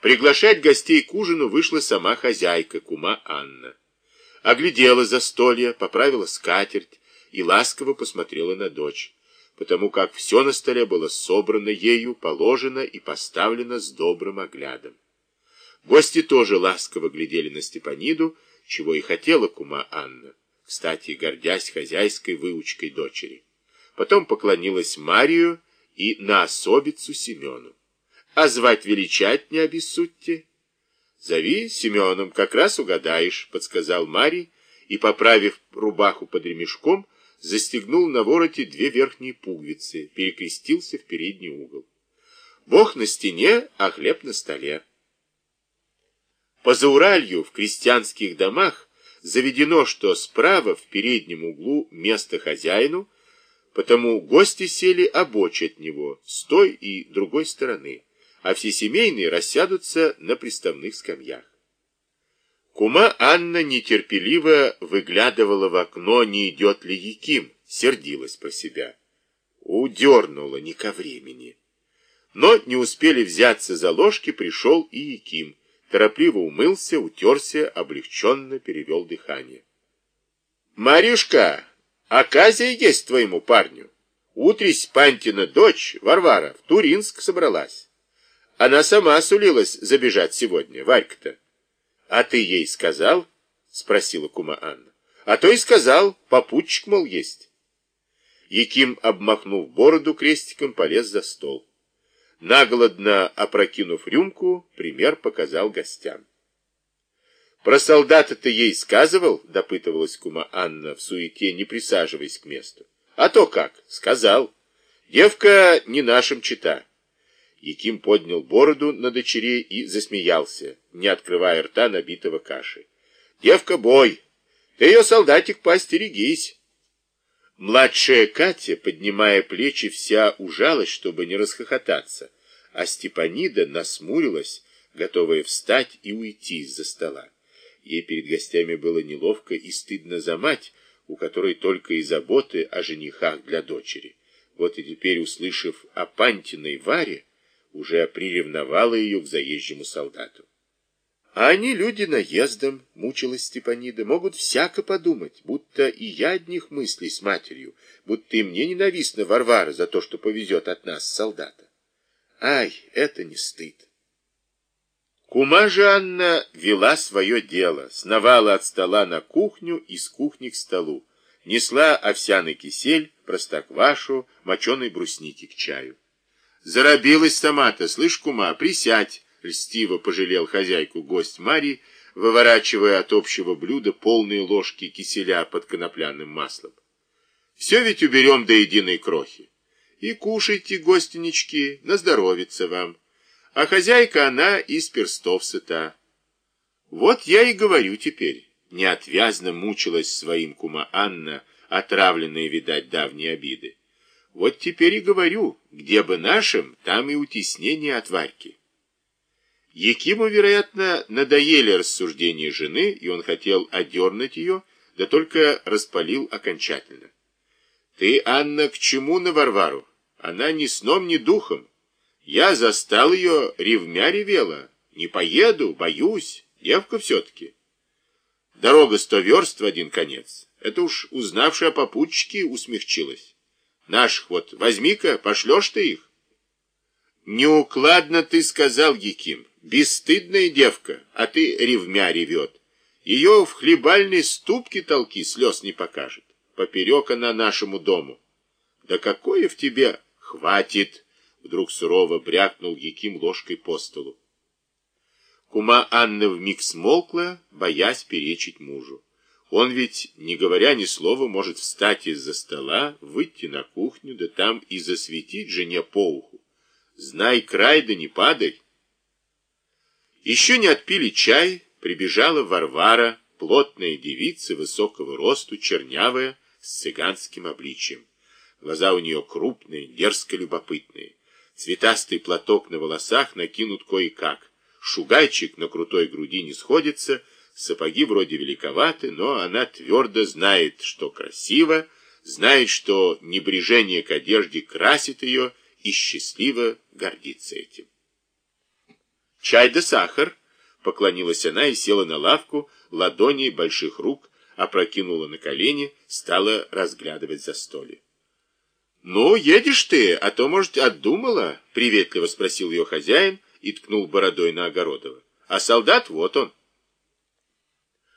Приглашать гостей к ужину вышла сама хозяйка, кума Анна. Оглядела застолье, поправила скатерть и ласково посмотрела на дочь, потому как все на столе было собрано ею, положено и поставлено с добрым оглядом. Гости тоже ласково глядели на Степаниду, чего и хотела кума Анна, кстати, гордясь хозяйской выучкой дочери. Потом поклонилась Марию и на особицу Семену. А звать величать не обессудьте. Зови Семеном, как раз угадаешь, подсказал Марий, и, поправив рубаху под ремешком, застегнул на вороте две верхние пуговицы, перекрестился в передний угол. Бог на стене, а хлеб на столе. По Зауралью в крестьянских домах заведено, что справа в переднем углу место хозяину, потому гости сели обочь от него, с той и другой стороны а все семейные рассядутся на приставных скамьях. Кума Анна нетерпеливо выглядывала в окно, не идет ли Яким, сердилась про себя. Удернула не ко времени. Но не успели взяться за ложки, пришел и Яким. Торопливо умылся, утерся, облегченно перевел дыхание. «Марюшка, оказия есть твоему парню. Утрись Пантина дочь, Варвара, в Туринск собралась». Она сама сулилась забежать сегодня, Варька-то. А ты ей сказал? Спросила кума Анна. А то и сказал, попутчик, мол, есть. Яким, обмахнув бороду крестиком, полез за стол. Наголодно опрокинув рюмку, пример показал гостям. «Про солдата ты ей сказывал?» — допытывалась кума Анна в суете, не присаживаясь к месту. «А то как? Сказал. Девка не нашим чита». Яким поднял бороду на дочерей и засмеялся, не открывая рта, набитого кашей. «Девка, бой! Ты ее, солдатик, поостерегись!» Младшая Катя, поднимая плечи, вся ужалась, чтобы не расхохотаться, а Степанида насмурилась, готовая встать и уйти из-за стола. Ей перед гостями было неловко и стыдно за мать, у которой только и заботы о женихах для дочери. Вот и теперь, услышав о Пантиной Варе, уже приревновала ее к заезжему солдату. А они люди наездом, мучилась Степанида, могут всяко подумать, будто и я одних мыслей с матерью, будто и мне ненавистна Варвара за то, что повезет от нас солдата. Ай, это не стыд. Кума же Анна вела свое дело, сновала от стола на кухню и с кухни к столу, несла овсяный кисель, простоквашу, моченой брусники к чаю. Заробилась сама-то, слышь, кума, присядь, льстиво пожалел хозяйку гость Марии, выворачивая от общего блюда полные ложки киселя под конопляным маслом. Все ведь уберем до единой крохи. И кушайте, гостинички, на здоровится вам. А хозяйка она из перстов сыта. Вот я и говорю теперь. Неотвязно мучилась своим кума Анна, отравленная, видать, давние обиды. Вот теперь и говорю, где бы нашим, там и утеснение от Варьки. Якиму, вероятно, надоели рассуждения жены, и он хотел одернуть ее, да только распалил окончательно. Ты, Анна, к чему на Варвару? Она ни сном, ни духом. Я застал ее, ревмя ревела. Не поеду, боюсь, девка все-таки. Дорога сто верст в один конец. Это уж узнавшая о попутчике усмягчилась. Наших вот возьми-ка, пошлешь ты их. Неукладно ты сказал, Яким. Бесстыдная девка, а ты ревмя ревет. Ее в хлебальной ступке толки слез не покажет. Поперек она нашему дому. Да какое в тебе хватит! Вдруг сурово брякнул Яким ложкой по столу. Кума Анна вмиг смолкла, боясь перечить мужу. Он ведь, не говоря ни слова, может встать из-за стола, выйти на кухню, да там и засветить жене по уху. Знай край, да не падай. Еще не отпили чай, прибежала Варвара, плотная девица высокого росту, чернявая, с цыганским обличием. Глаза у нее крупные, дерзко любопытные. Цветастый платок на волосах накинут кое-как. Шугайчик на крутой груди не сходится — Сапоги вроде великоваты, но она твердо знает, что красиво, знает, что небрежение к одежде красит ее и счастливо гордится этим. Чай да сахар, поклонилась она и села на лавку, ладони больших рук, опрокинула на колени, стала разглядывать застолье. «Ну, едешь ты, а то, может, отдумала?» — приветливо спросил ее хозяин и ткнул бородой на Огородова. «А солдат вот он».